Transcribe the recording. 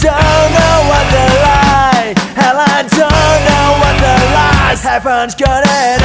don't know what the lie. and I don't know what the lies Heaven's got it.